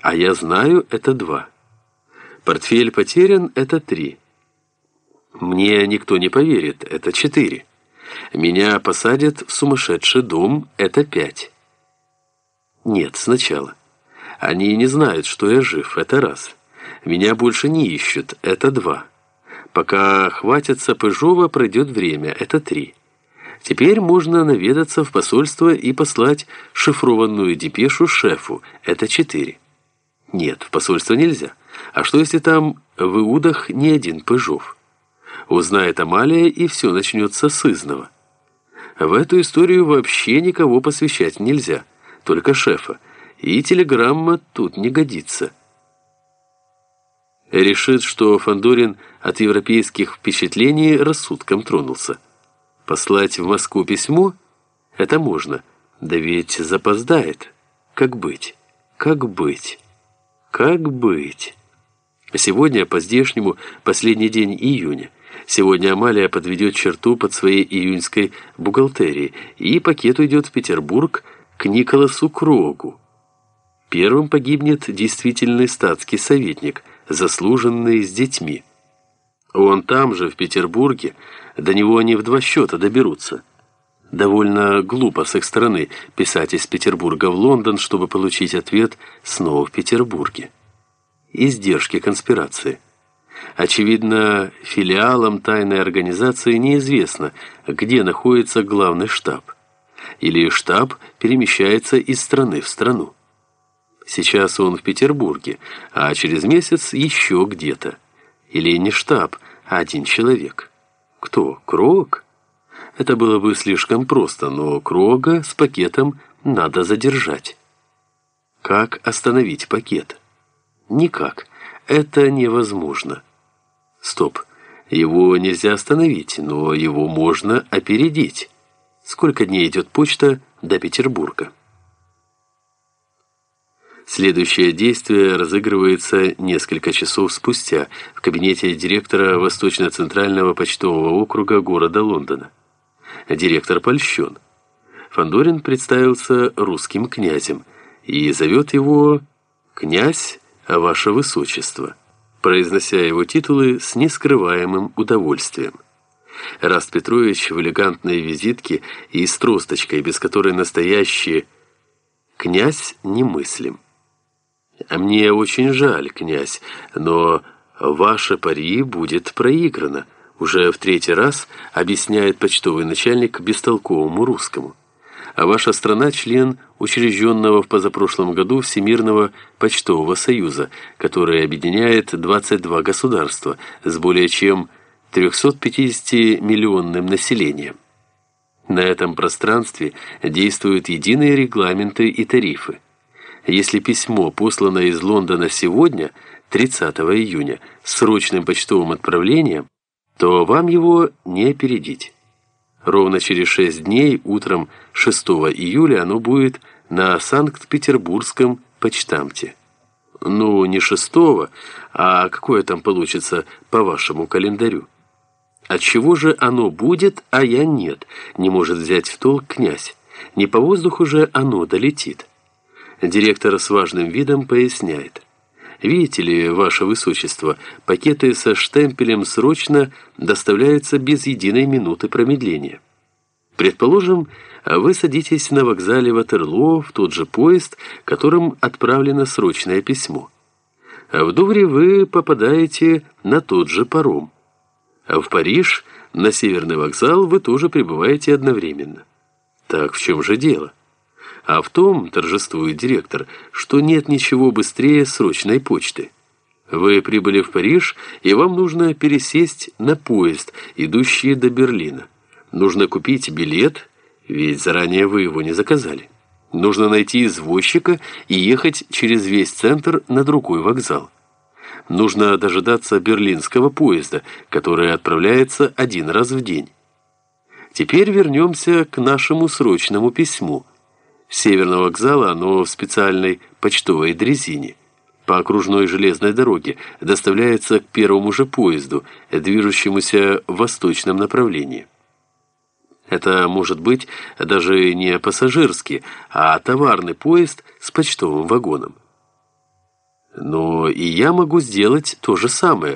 А я знаю, это два. Портфель потерян, это три. Мне никто не поверит, это четыре. Меня посадят в сумасшедший дом, это пять. Нет, сначала. Они не знают, что я жив, это раз. Меня больше не ищут, это два. Пока хватится Пыжова, пройдет время, это три. Теперь можно наведаться в посольство и послать шифрованную депешу шефу, это четыре. Нет, в посольство нельзя. А что если там в Иудах не один Пыжов? Узнает Амалия, и все начнется с изного. В эту историю вообще никого посвящать нельзя, только шефа. И телеграмма тут не годится. Решит, что Фандорин от европейских впечатлений рассудком тронулся. Послать в Москву письмо? Это можно. Да ведь запоздает. Как быть? Как быть? Как быть? Сегодня, по-здешнему, последний день июня. Сегодня Амалия подведет черту под своей июньской бухгалтерией, и пакет уйдет в Петербург к Николасу Крогу. Первым погибнет действительный статский советник, заслуженный с детьми. Он там же, в Петербурге, до него они в два счета доберутся. Довольно глупо с их стороны писать из Петербурга в Лондон, чтобы получить ответ снова в Петербурге. Издержки конспирации. Очевидно, филиалам тайной организации неизвестно, где находится главный штаб. Или штаб перемещается из страны в страну. Сейчас он в Петербурге, а через месяц еще где-то. Или не штаб, а один человек. Кто? Крог? Это было бы слишком просто, но Крога с пакетом надо задержать. Как остановить пакет? Никак. Это невозможно. Стоп. Его нельзя остановить, но его можно опередить. Сколько дней идет почта до Петербурга? Следующее действие разыгрывается несколько часов спустя в кабинете директора Восточно-Центрального почтового округа города Лондона. Директор польщен. Фандорин представился русским князем и зовет его «Князь, Ваше Высочество» произнося его титулы с нескрываемым удовольствием. Раст Петрович в элегантной визитке и с тросточкой, без которой настоящий князь немыслим. А мне очень жаль, князь, но ваше пари будет проиграно, уже в третий раз объясняет почтовый начальник бестолковому русскому а ваша страна – член учрежденного в позапрошлом году Всемирного почтового союза, который объединяет 22 государства с более чем 350-миллионным населением. На этом пространстве действуют единые регламенты и тарифы. Если письмо послано из Лондона сегодня, 30 июня, с срочным почтовым отправлением, то вам его не опередить. Ровно через шесть дней, утром 6 июля, оно будет на Санкт-Петербургском почтамте. Ну, не 6, а какое там получится по вашему календарю? От чего же оно будет, а я нет, не может взять в толк князь. Не по воздуху же оно долетит. Директор с важным видом поясняет. Видите ли, ваше высочество, пакеты со штемпелем срочно доставляются без единой минуты промедления. Предположим, вы садитесь на вокзале Ватерлоо в тот же поезд, которым отправлено срочное письмо. В Дувре вы попадаете на тот же паром. В Париж, на Северный вокзал, вы тоже прибываете одновременно. Так в чем же дело? А в том, торжествует директор, что нет ничего быстрее срочной почты. Вы прибыли в Париж, и вам нужно пересесть на поезд, идущий до Берлина. Нужно купить билет, ведь заранее вы его не заказали. Нужно найти извозчика и ехать через весь центр на другой вокзал. Нужно дожидаться берлинского поезда, который отправляется один раз в день. Теперь вернемся к нашему срочному письму – Северного вокзала оно в специальной почтовой дрезине. По окружной железной дороге доставляется к первому же поезду, движущемуся в восточном направлении. Это может быть даже не пассажирский, а товарный поезд с почтовым вагоном. Но и я могу сделать то же самое,